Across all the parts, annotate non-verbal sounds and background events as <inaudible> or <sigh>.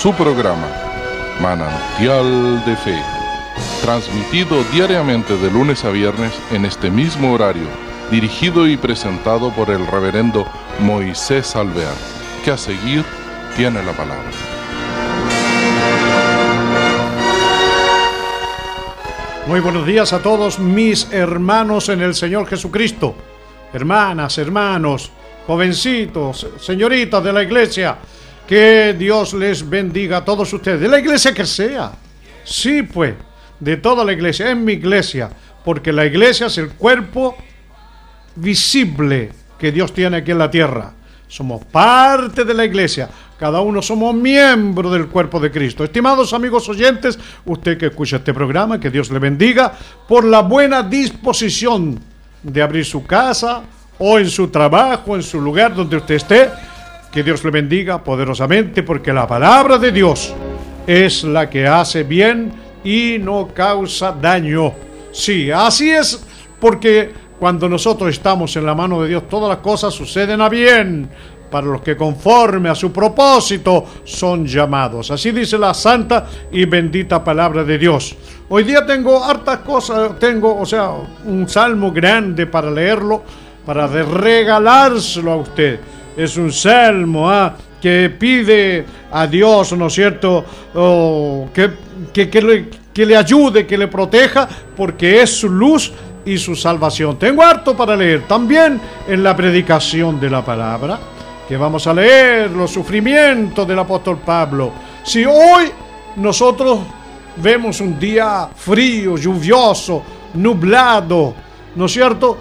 su programa, Manantial de Fe, transmitido diariamente de lunes a viernes en este mismo horario, dirigido y presentado por el reverendo Moisés Alvear, que a seguir tiene la palabra. Muy buenos días a todos mis hermanos en el Señor Jesucristo, hermanas, hermanos, jovencitos, señoritas de la iglesia. Que Dios les bendiga a todos ustedes, de la iglesia que sea. Sí, pues, de toda la iglesia, en mi iglesia, porque la iglesia es el cuerpo visible que Dios tiene aquí en la tierra. Somos parte de la iglesia. Cada uno somos miembro del cuerpo de Cristo. Estimados amigos oyentes, usted que escucha este programa, que Dios le bendiga por la buena disposición de abrir su casa o en su trabajo, en su lugar donde usted esté. Que Dios le bendiga poderosamente porque la palabra de Dios es la que hace bien y no causa daño. Sí, así es porque cuando nosotros estamos en la mano de Dios, todas las cosas suceden a bien para los que conforme a su propósito son llamados. Así dice la santa y bendita palabra de Dios. Hoy día tengo hartas cosas, tengo, o sea, un salmo grande para leerlo, para regalárselo a usted. Es un salmo ¿ah? que pide a Dios, ¿no es cierto?, oh, que, que, que, le, que le ayude, que le proteja, porque es su luz y su salvación. Tengo harto para leer también en la predicación de la palabra, que vamos a leer los sufrimientos del apóstol Pablo. Si hoy nosotros vemos un día frío, lluvioso, nublado, ¿no es cierto?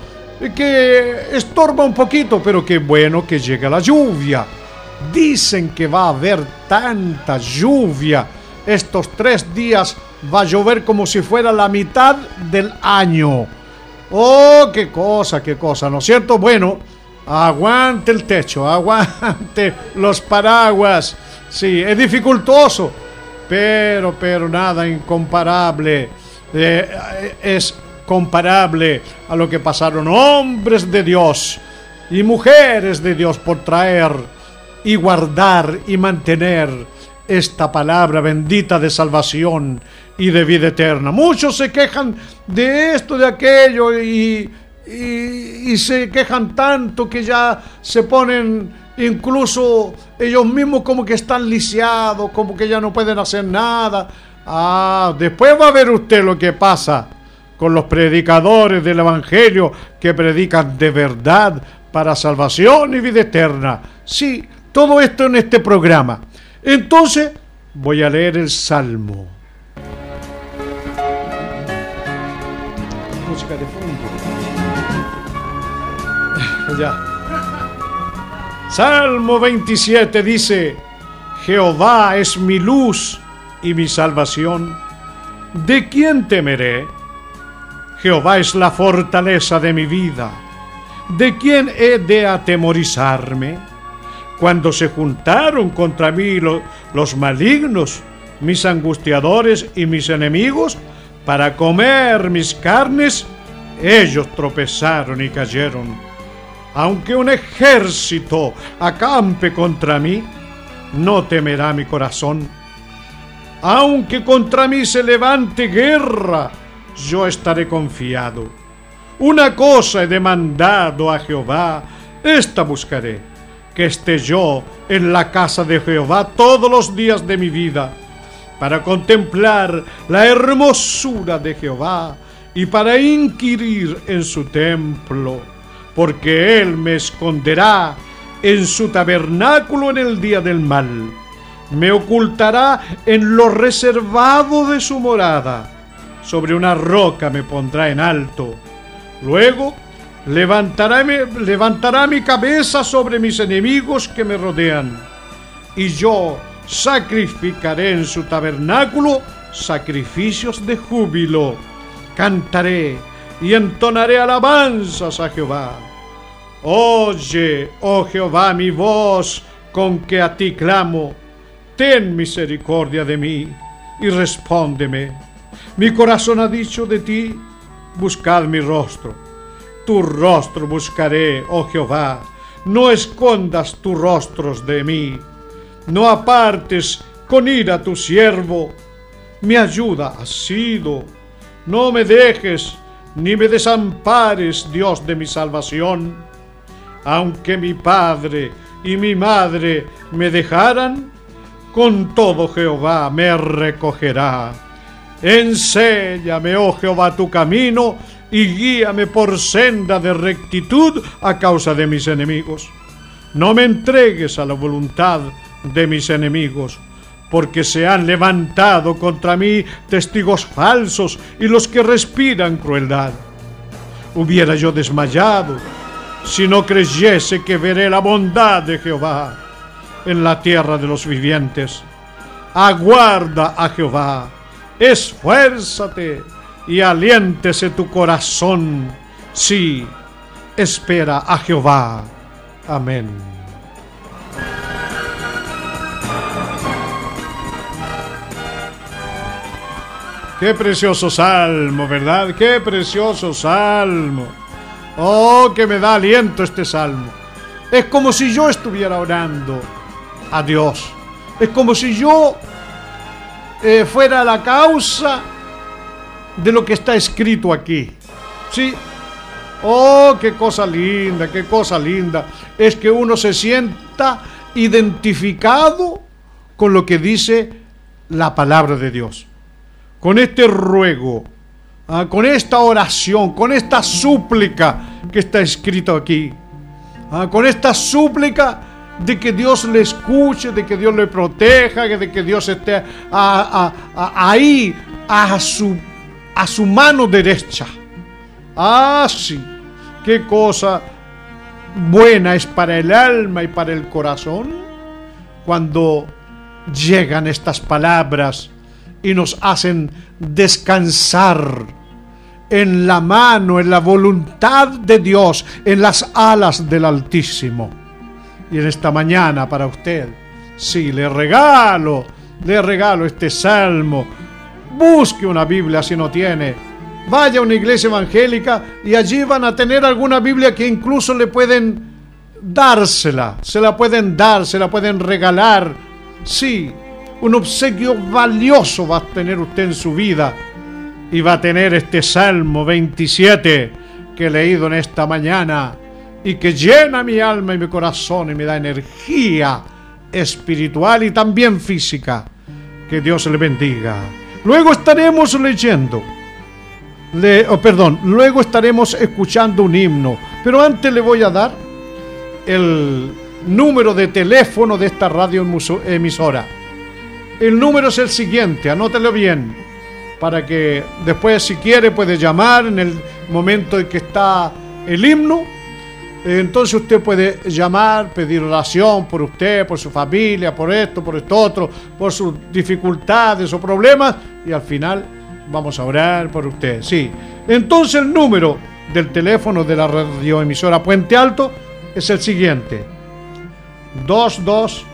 Que estorba un poquito, pero qué bueno que llega la lluvia. Dicen que va a haber tanta lluvia. Estos tres días va a llover como si fuera la mitad del año. Oh, qué cosa, qué cosa, ¿no es cierto? Bueno, aguante el techo, <laughs> aguante los paraguas. Sí, es dificultoso, pero, pero nada incomparable. Eh, es comparable a lo que pasaron hombres de Dios y mujeres de Dios por traer y guardar y mantener esta palabra bendita de salvación y de vida eterna. Muchos se quejan de esto, de aquello y, y, se quejan tanto que ya se ponen incluso ellos mismos como que están lisiados, como que ya no pueden hacer nada. Ah, después va a ver usted lo que pasa con los predicadores del Evangelio que predican de verdad para salvación y vida eterna. Sí, todo esto en este programa. Entonces voy a leer el Salmo. Música de fondo. <laughs> Ya. Salmo 27 dice, Jehová es mi luz y mi salvación. ¿De quién temeré? Jehová es la fortaleza de mi vida. ¿De quién he de atemorizarme? cuando se juntaron contra mí los malignos, mis angustiadores y mis enemigos, para comer mis carnes, ellos tropezaron y cayeron. Aunque un ejército acampe contra mí, no temerá mi corazón. Aunque contra mí se levante guerra, yo estaré confiado. Una cosa he demandado a Jehová, esta buscaré que esté yo en la casa de Jehová todos los días de mi vida, para contemplar la hermosura de Jehová y para inquirir en su templo, porque Él me esconderá en su tabernáculo en el día del mal, me ocultará en lo reservado de su morada, sobre una roca me pondrá en alto. Luego Levantará, mi cabeza sobre mis enemigos que me rodean, y yo sacrificaré en su tabernáculo sacrificios de júbilo. Cantaré y entonaré alabanzas a Jehová. Oye, oh Jehová, mi voz con que a ti clamo. Ten misericordia de mí y respóndeme. Mi corazón ha dicho de ti, buscad mi rostro tu rostro buscaré, oh Jehová, no escondas tus rostros de mí. no apartes con ira tu siervo. Mi ayuda has sido. No me dejes ni me desampares, Dios de mi salvación. Aunque mi padre y mi madre me dejaran, con todo Jehová me recogerá. Enséñame, oh Jehová, tu camino y guíame por senda de rectitud a causa de mis enemigos. No me entregues a la voluntad de mis enemigos, porque se han levantado contra mí testigos falsos y los que respiran crueldad. Hubiera yo desmayado si no creyese que veré la bondad de Jehová en la tierra de los vivientes. Aguarda a Jehová, esfuérzate y aliéntese tu corazón. Sí, espera a Jehová. Amén. Qué precioso salmo, ¿verdad? Qué precioso salmo. Oh, que me da aliento este salmo. Es como si yo estuviera orando a Dios. Es como si yo eh, fuera la causa de lo que está escrito aquí. Sí. Oh, qué cosa linda, qué cosa linda. Es que uno se sienta identificado con lo que dice la palabra de Dios. Con este ruego, ah, con esta oración, con esta súplica que está escrito aquí. Ah, con esta súplica de que Dios le escuche, de que Dios le proteja, de que Dios esté ahí a su a su mano derecha. Ah, sí, qué cosa buena es para el alma y para el corazón cuando llegan estas palabras y nos hacen descansar en la mano, en la voluntad de Dios, en las alas del Altísimo. Y en esta mañana para usted, sí, le regalo, le regalo este salmo Busque una Biblia si no tiene. Vaya a una iglesia evangélica y allí van a tener alguna Biblia que incluso le pueden dársela. Se la pueden dar, se la pueden regalar. Sí, un obsequio valioso va a tener usted en su vida. Y va a tener este Salmo 27 que he leído en esta mañana y que llena mi alma y mi corazón y me da energía espiritual y también física. Que Dios le bendiga. Luego estaremos leyendo. Le, oh, perdón, luego estaremos escuchando un himno. Pero antes le voy a dar el número de teléfono de esta radio emisora. El número es el siguiente, anótelo bien, para que después si quiere puede llamar en el momento en que está el himno entonces usted puede llamar, pedir oración por usted, por su familia, por esto, por esto otro, por sus dificultades o problemas y al final vamos a orar por usted. Sí. Entonces el número del teléfono de la radioemisora Puente Alto es el siguiente. 22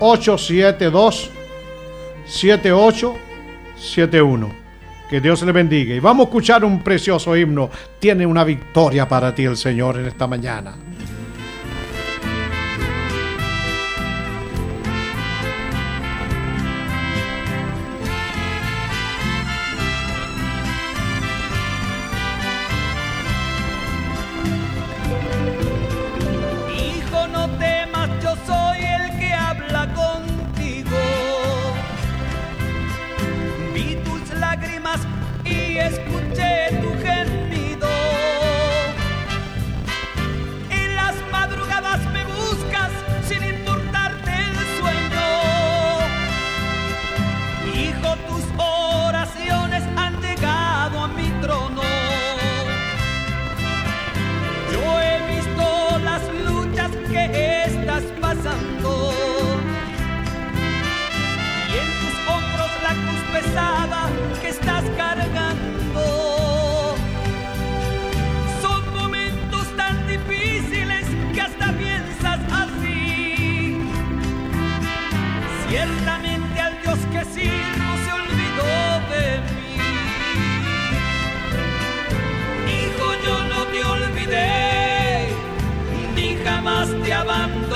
872 7871. Que Dios le bendiga. Y vamos a escuchar un precioso himno. Tiene una victoria para ti el Señor en esta mañana. Te abandoné.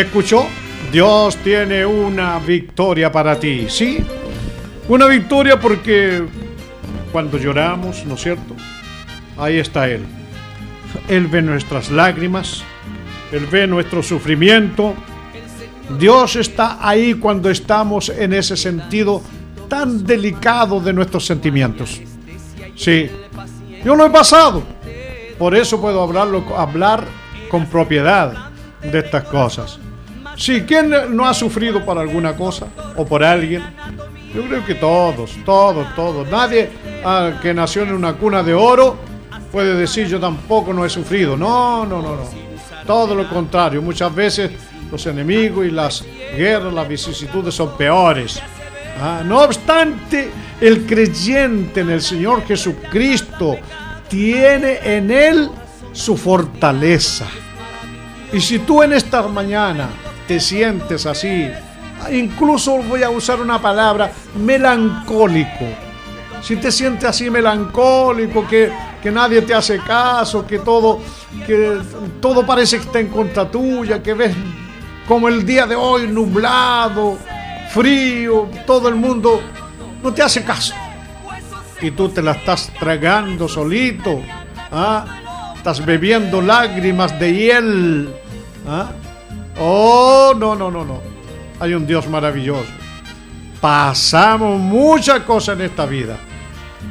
¿Escuchó? Dios tiene una victoria para ti, ¿sí? Una victoria porque cuando lloramos, ¿no es cierto? Ahí está Él. Él ve nuestras lágrimas, Él ve nuestro sufrimiento. Dios está ahí cuando estamos en ese sentido tan delicado de nuestros sentimientos. Sí, yo lo he pasado. Por eso puedo hablarlo, hablar con propiedad de estas cosas. Si ¿quién no ha sufrido por alguna cosa o por alguien? Yo creo que todos, todos, todos. Nadie ah, que nació en una cuna de oro puede decir yo tampoco no he sufrido. No, no, no, no. Todo lo contrario. Muchas veces los enemigos y las guerras, las vicisitudes son peores. Ah, no obstante, el creyente en el Señor Jesucristo tiene en él su fortaleza. Y si tú en esta mañana te sientes así, incluso voy a usar una palabra, melancólico, si te sientes así melancólico, que, que nadie te hace caso, que todo, que todo parece que está en contra tuya, que ves como el día de hoy nublado, frío, todo el mundo no te hace caso. Y tú te la estás tragando solito. ¿ah? Estás bebiendo lágrimas de hiel. ¿Ah? Oh, no, no, no, no. Hay un Dios maravilloso. Pasamos muchas cosas en esta vida.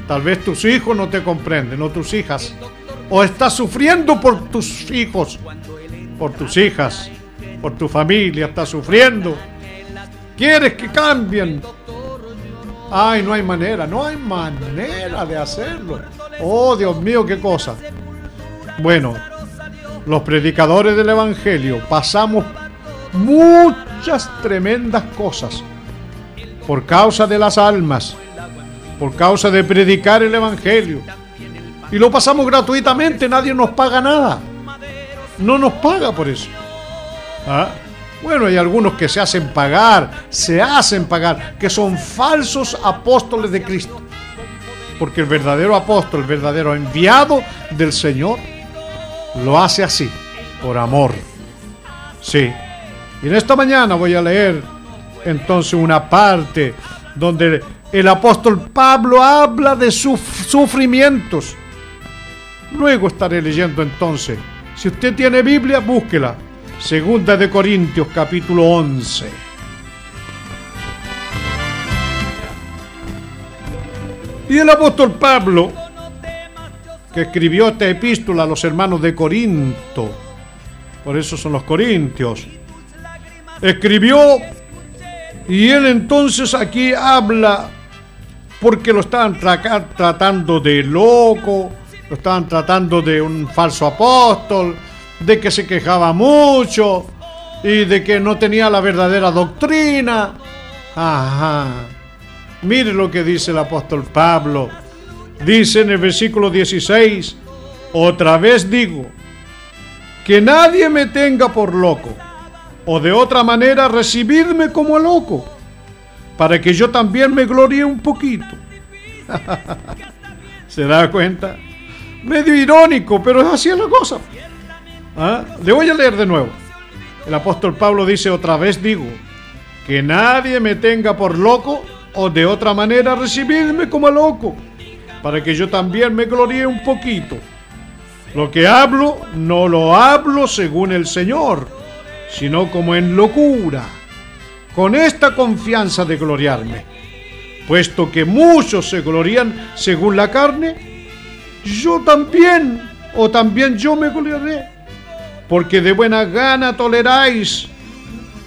Tal vez tus hijos no te comprenden, o tus hijas. O estás sufriendo por tus hijos, por tus hijas, por tu familia, estás sufriendo. Quieres que cambien. Ay, no hay manera, no hay manera de hacerlo. Oh, Dios mío, qué cosa. Bueno, los predicadores del Evangelio pasamos muchas tremendas cosas por causa de las almas, por causa de predicar el Evangelio. Y lo pasamos gratuitamente, nadie nos paga nada. No nos paga por eso. ¿Ah? Bueno, hay algunos que se hacen pagar, se hacen pagar, que son falsos apóstoles de Cristo. porque el verdadero apóstol, el verdadero enviado del Señor, lo hace así, por amor. Sí. Y en esta mañana voy a leer entonces una parte donde el apóstol Pablo habla de sus sufrimientos. Luego estaré leyendo entonces. Si usted tiene Biblia, búsquela. Segunda de Corintios capítulo 11. Y el apóstol Pablo, que escribió esta epístola a los hermanos de Corinto, por eso son los corintios, escribió y él entonces aquí habla porque lo estaban tratando de loco, lo estaban tratando de un falso apóstol, de que se quejaba mucho y de que no tenía la verdadera doctrina. Ajá. Mire lo que dice el apóstol Pablo. Dice en el versículo 16, otra vez digo, que nadie me tenga por loco, o de otra manera recibidme como loco, para que yo también me gloríe un poquito. <laughs> ¿Se da cuenta? Medio irónico, pero es así la cosa. ¿Ah? Le voy a leer de nuevo. El apóstol Pablo dice otra vez digo, que nadie me tenga por loco o de otra manera recibidme como loco, para que yo también me gloríe un poquito. Lo que hablo no lo hablo según el Señor, sino como en locura, con esta confianza de gloriarme. Puesto que muchos se glorían según la carne, yo también, o también yo me gloriaré, porque de buena gana toleráis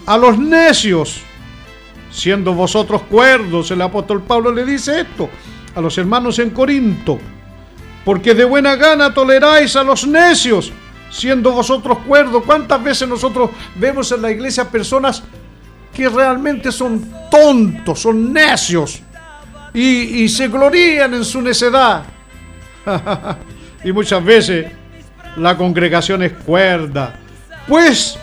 a los necios siendo vosotros cuerdos. El apóstol Pablo le dice esto a los hermanos en Corinto, porque de buena gana toleráis a los necios, siendo vosotros cuerdos. ¿Cuántas veces nosotros vemos en la iglesia personas que realmente son tontos, son necios y, se glorían en su necedad? <laughs> y muchas veces la congregación es cuerda. Pues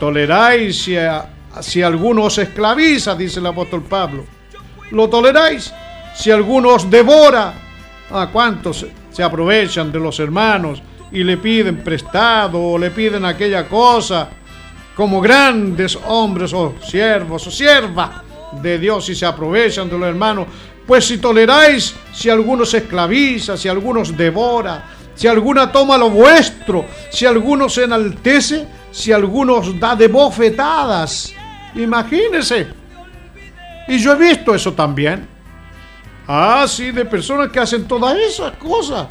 toleráis a, si alguno os esclaviza, dice el apóstol Pablo. ¿Lo toleráis? Si alguno os devora, ¿a cuántos se aprovechan de los hermanos y le piden prestado o le piden aquella cosa como grandes hombres o siervos o sierva de Dios y se aprovechan de los hermanos? Pues si toleráis, si alguno se esclaviza, si alguno os devora, si alguna toma lo vuestro, si alguno se enaltece, si alguno os da de bofetadas, Imagínense. Y yo he visto eso también. Ah, sí, de personas que hacen todas esas cosas.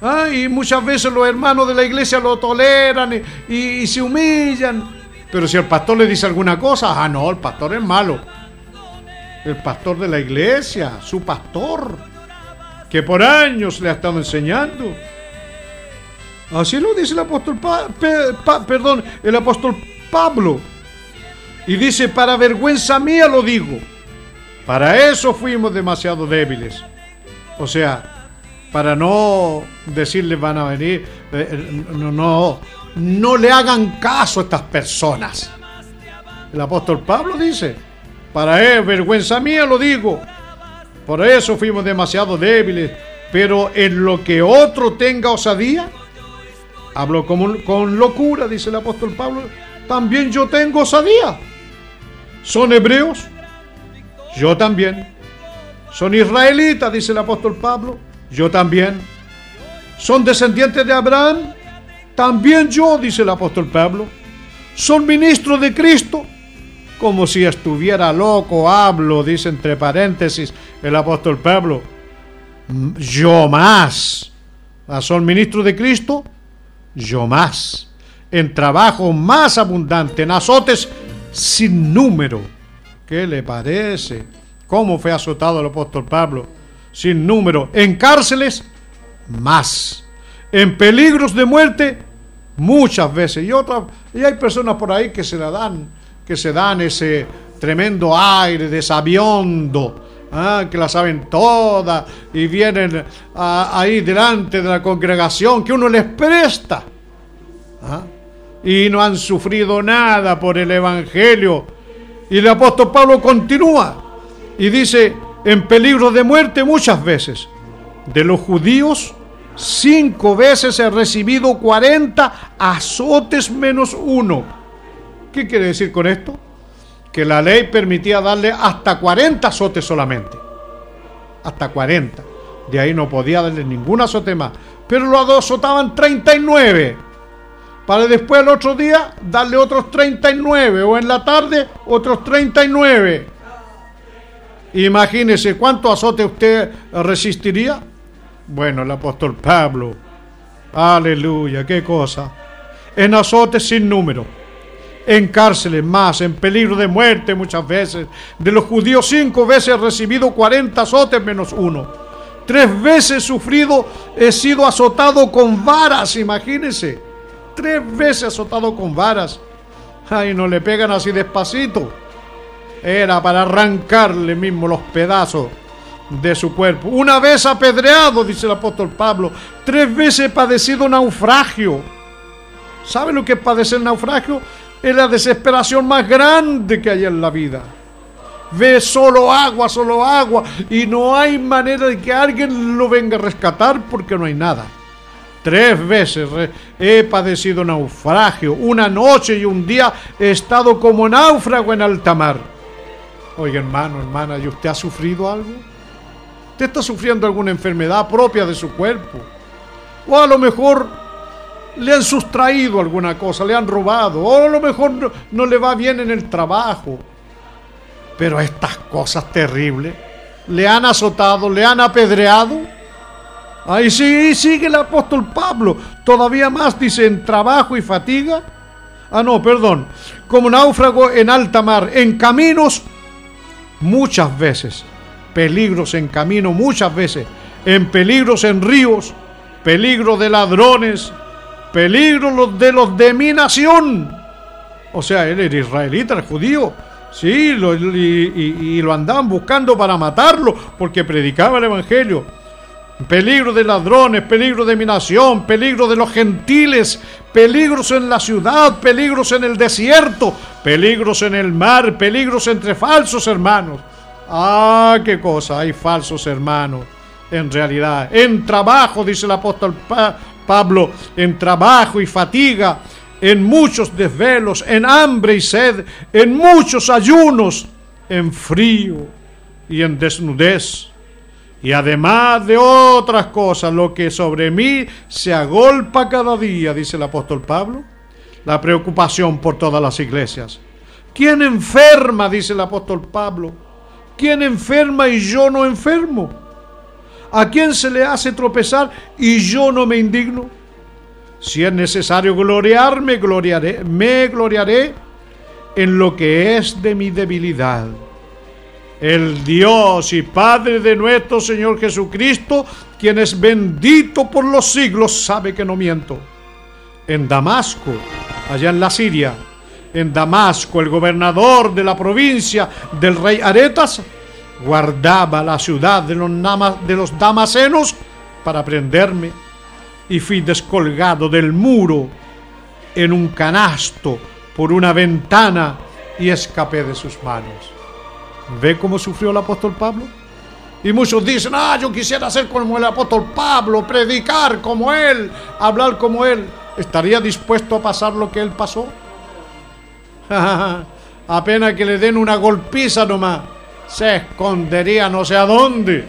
Ah, y muchas veces los hermanos de la iglesia lo toleran y, se humillan. Pero si el pastor le dice alguna cosa, ah, no, el pastor es malo. El pastor de la iglesia, su pastor, que por años le ha estado enseñando. Así lo dice el apóstol, perdón, el apóstol Pablo. Y dice, para vergüenza mía lo digo. Para eso fuimos demasiado débiles. O sea, para no decirles van a venir, eh, eh, no, no, no le hagan caso a estas personas. El apóstol Pablo dice, para él, vergüenza mía lo digo. Por eso fuimos demasiado débiles. Pero en lo que otro tenga osadía, hablo con, con locura, dice el apóstol Pablo, también yo tengo osadía. ¿Son hebreos? Yo también. ¿Son israelitas? Dice el apóstol Pablo. Yo también. ¿Son descendientes de Abraham? También yo, dice el apóstol Pablo. ¿Son ministros de Cristo? Como si estuviera loco, hablo, dice entre paréntesis el apóstol Pablo. Yo más. Ah, ¿Son ministros de Cristo? Yo más. En trabajo más abundante, en azotes sin número. ¿Qué le parece? ¿Cómo fue azotado el apóstol Pablo? Sin número. En cárceles, más. En peligros de muerte, muchas veces. Y, otra, y hay personas por ahí que se la dan, que se dan ese tremendo aire de sabiondo. Ah, que la saben todas y vienen ah, ahí delante de la congregación que uno les presta. ¿Ah? y no han sufrido nada por el Evangelio. Y el apóstol Pablo continúa y dice, en peligro de muerte muchas veces. De los judíos, cinco veces he recibido 40 azotes menos uno. ¿Qué quiere decir con esto? Que la ley permitía darle hasta 40 azotes solamente. Hasta 40. De ahí no podía darle ningún azote más. Pero lo azotaban 39. Para después el otro día darle otros 39. O en la tarde otros 39. Imagínese cuánto azote usted resistiría. Bueno, el apóstol Pablo, aleluya, qué cosa. En azotes sin número, en cárceles más, en peligro de muerte muchas veces. De los judíos cinco veces he recibido 40 azotes menos uno. Tres veces sufrido, he sido azotado con varas, imagínese. Tres veces azotado con varas. Ay, no le pegan así despacito. Era para arrancarle mismo los pedazos de su cuerpo. Una vez apedreado, dice el apóstol Pablo, tres veces padecido naufragio. ¿Sabe lo que es padecer naufragio? Es la desesperación más grande que hay en la vida. Ve solo agua, solo agua, y no hay manera de que alguien lo venga a rescatar porque no hay nada. Tres veces he padecido naufragio, una noche y un día he estado como náufrago en alta mar. Oiga, hermano, hermana, ¿y usted ha sufrido algo? Usted está sufriendo alguna enfermedad propia de su cuerpo. O a lo mejor le han sustraído alguna cosa, le han robado. O a lo mejor no, le va bien en el trabajo. Pero estas cosas terribles le han azotado, le han apedreado. Ahí sí, sigue el apóstol Pablo. Todavía más dice en trabajo y fatiga. Ah, no, perdón. Como náufrago en alta mar, en caminos muchas veces peligros en camino muchas veces, en peligros en ríos, peligro de ladrones, peligro de los de mi nación. O sea, él era israelita, el judío. Sí, lo, y, lo andaban buscando para matarlo porque predicaba el Evangelio. Peligro de ladrones, peligro de mi nación, peligro de los gentiles, peligros en la ciudad, peligros en el desierto, peligros en el mar, peligros entre falsos hermanos. Ah, qué cosa, hay falsos hermanos. En realidad, en trabajo, dice el apóstol Pablo, en trabajo y fatiga, en muchos desvelos, en hambre y sed, en muchos ayunos, en frío y en desnudez. Y además de otras cosas, lo que sobre mí se agolpa cada día, dice el apóstol Pablo, la preocupación por todas las iglesias. ¿Quién enferma? dice el apóstol Pablo ¿Quién enferma y yo no enfermo? ¿A quién se le hace tropezar y yo no me indigno? Si es necesario gloriarme, gloriaré, me gloriaré en lo que es de mi debilidad. El Dios y Padre de nuestro Señor Jesucristo, quien es bendito por los siglos, sabe que no miento. En Damasco, allá en la Siria, en Damasco, el gobernador de la provincia del rey Aretas guardaba la ciudad de los, de damasenos para prenderme y fui descolgado del muro en un canasto por una ventana y escapé de sus manos. ¿Ve cómo sufrió el apóstol Pablo? Y muchos dicen, ah, yo quisiera ser como el apóstol Pablo, predicar como él, hablar como él. ¿Estaría dispuesto a pasar lo que él pasó? <laughs> Apenas que le den una golpiza nomás, se escondería no sé a dónde.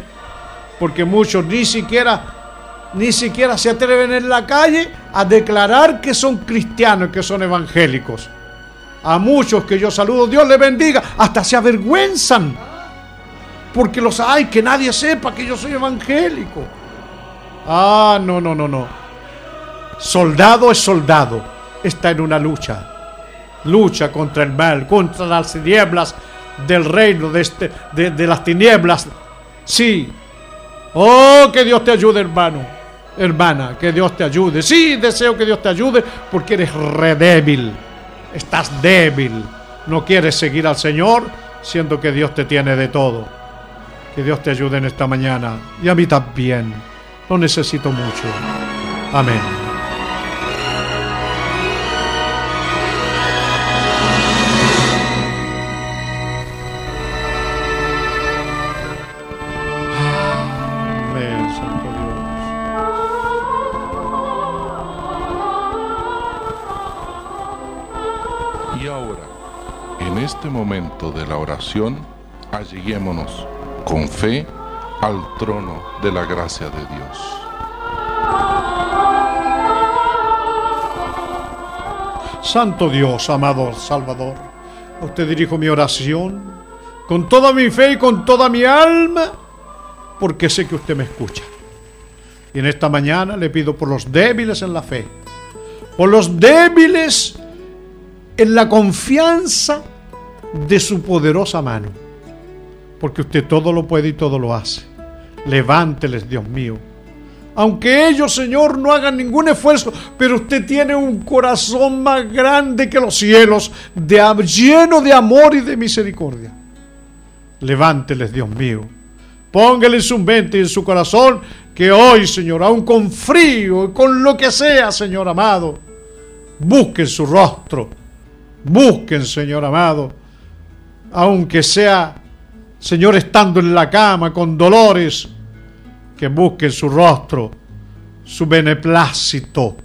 Porque muchos ni siquiera, ni siquiera se atreven en la calle a declarar que son cristianos, que son evangélicos. A muchos que yo saludo, Dios les bendiga, hasta se avergüenzan. Porque los hay, que nadie sepa que yo soy evangélico. Ah, no, no, no, no. Soldado es soldado. Está en una lucha lucha contra el mal, contra las tinieblas del reino de, este, de, las tinieblas. Sí. Oh, que Dios te ayude, hermano. Hermana, que Dios te ayude. Sí, deseo que Dios te ayude porque eres re débil. Estás débil. No quieres seguir al Señor siendo que Dios te tiene de todo. Que Dios te ayude en esta mañana. Y a mí también. Lo necesito mucho. Amén. Este momento de la oración, alleguémonos con fe al trono de la gracia de Dios. Santo Dios, amado Salvador, a usted dirijo mi oración con toda mi fe y con toda mi alma, porque sé que usted me escucha. Y en esta mañana le pido por los débiles en la fe, por los débiles en la confianza de su poderosa mano, porque usted todo lo puede y todo lo hace. Levánteles, Dios mío. Aunque ellos, Señor, no hagan ningún esfuerzo, pero usted tiene un corazón más grande que los cielos, de, lleno de amor y de misericordia. Levánteles, Dios mío. Póngale en su mente y en su corazón que hoy, Señor, aun con frío y con lo que sea, Señor amado, busquen su rostro. Busquen, Señor amado, aunque sea Señor, estando en la cama con dolores, que busquen su rostro, su beneplácito.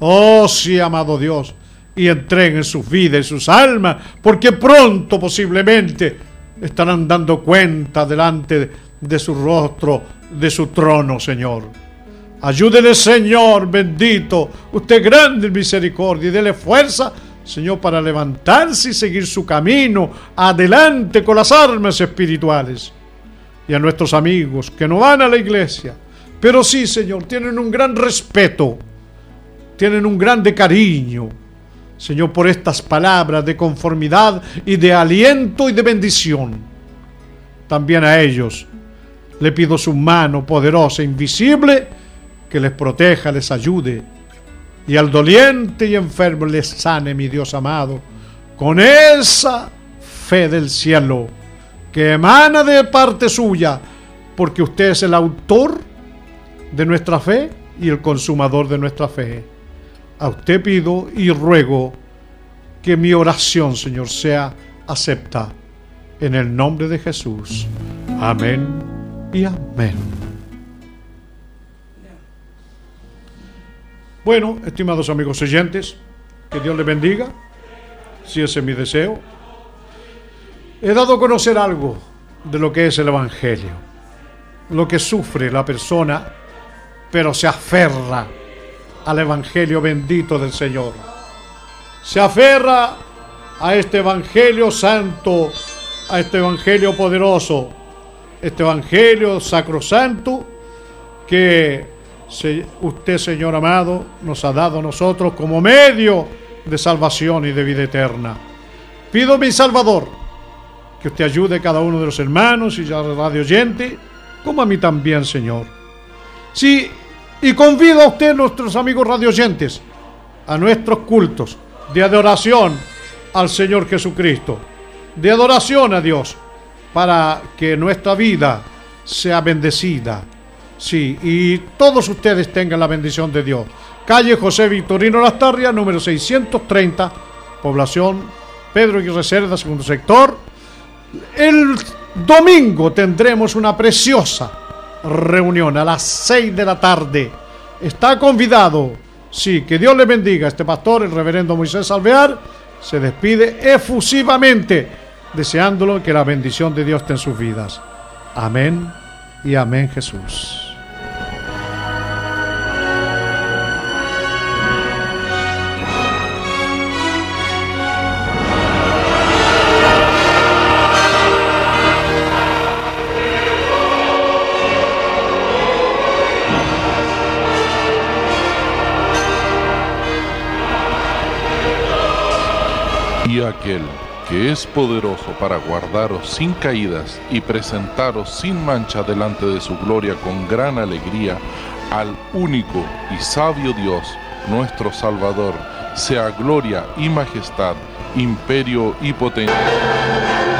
Oh, sí, amado Dios, y entreguen sus vidas y sus almas, porque pronto posiblemente estarán dando cuenta delante de su rostro, de su trono, Señor. Ayúdele, Señor, bendito, usted grande en misericordia, y dele fuerza Señor, para levantarse y seguir su camino adelante con las armas espirituales. Y a nuestros amigos que no van a la iglesia, pero sí, Señor, tienen un gran respeto, tienen un grande cariño, Señor, por estas palabras de conformidad y de aliento y de bendición. También a ellos le pido su mano poderosa, invisible, que les proteja, les ayude y al doliente y enfermo le sane, mi Dios amado, con esa fe del cielo que emana de parte suya, porque usted es el autor de nuestra fe y el consumador de nuestra fe. A usted pido y ruego que mi oración, Señor, sea acepta en el nombre de Jesús. Amén y amén. Bueno, estimados amigos oyentes, que Dios les bendiga, si ese es mi deseo. He dado a conocer algo de lo que es el Evangelio, lo que sufre la persona, pero se aferra al Evangelio bendito del Señor. Se aferra a este Evangelio santo, a este Evangelio poderoso, este Evangelio sacrosanto que usted, Señor amado, nos ha dado a nosotros como medio de salvación y de vida eterna. Pido, mi Salvador, que usted ayude a cada uno de los hermanos y ya radio oyente, como a mí también, Señor. Sí, y convido a usted, nuestros amigos radio oyentes, a nuestros cultos de adoración al Señor Jesucristo, de adoración a Dios, para que nuestra vida sea bendecida Sí, y todos ustedes tengan la bendición de Dios. Calle José Victorino Lastarria, número 630, población Pedro y Reserva, segundo sector. El domingo tendremos una preciosa reunión a las 6 de la tarde. Está convidado, sí, que Dios le bendiga. Este pastor, el reverendo Moisés Alvear, se despide efusivamente, deseándolo que la bendición de Dios esté en sus vidas. Amén y amén Jesús. Aquel que es poderoso para guardaros sin caídas y presentaros sin mancha delante de su gloria con gran alegría, al único y sabio Dios, nuestro Salvador, sea gloria y majestad, imperio y potencia.